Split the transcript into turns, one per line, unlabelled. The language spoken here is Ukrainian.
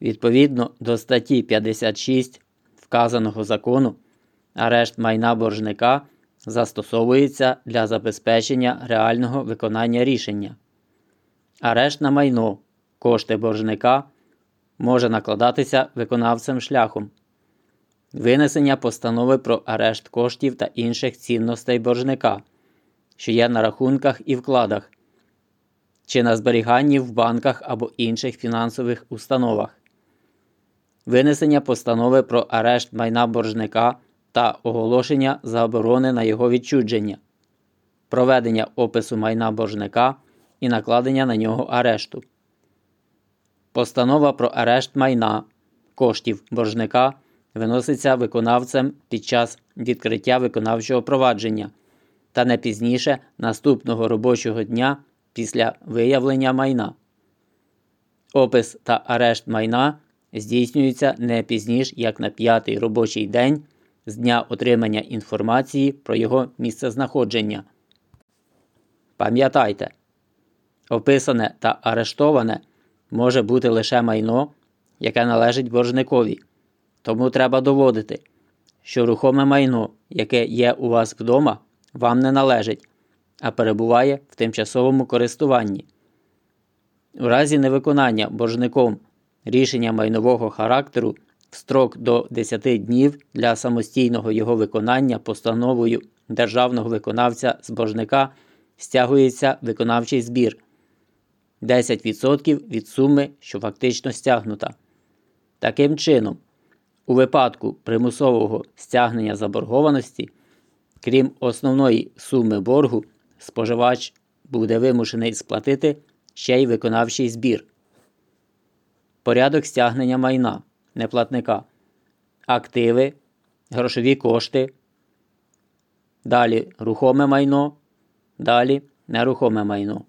Відповідно до статті 56 вказаного закону, арешт майна боржника застосовується для забезпечення реального виконання рішення. Арешт на майно кошти боржника може накладатися виконавцем шляхом винесення постанови про арешт коштів та інших цінностей боржника, що є на рахунках і вкладах, чи на зберіганні в банках або інших фінансових установах, винесення постанови про арешт майна боржника та оголошення заборони на його відчудження, проведення опису майна боржника і накладення на нього арешту. Постанова про арешт майна коштів боржника виноситься виконавцем під час відкриття виконавчого провадження та не пізніше наступного робочого дня після виявлення майна. Опис та арешт майна здійснюються не пізніш як на п'ятий робочий день з дня отримання інформації про його місцезнаходження. Пам'ятайте, описане та арештоване може бути лише майно, яке належить боржникові. Тому треба доводити, що рухоме майно, яке є у вас вдома, вам не належить, а перебуває в тимчасовому користуванні. У разі невиконання боржником рішення майнового характеру в строк до 10 днів для самостійного його виконання постановою державного виконавця з боржника стягується виконавчий збір 10% від суми, що фактично стягнута. Таким чином, у випадку примусового стягнення заборгованості, крім основної суми боргу, споживач буде вимушений сплатити ще й виконавчий збір. Порядок стягнення майна неплатника, активи, грошові кошти, далі рухоме майно, далі нерухоме майно.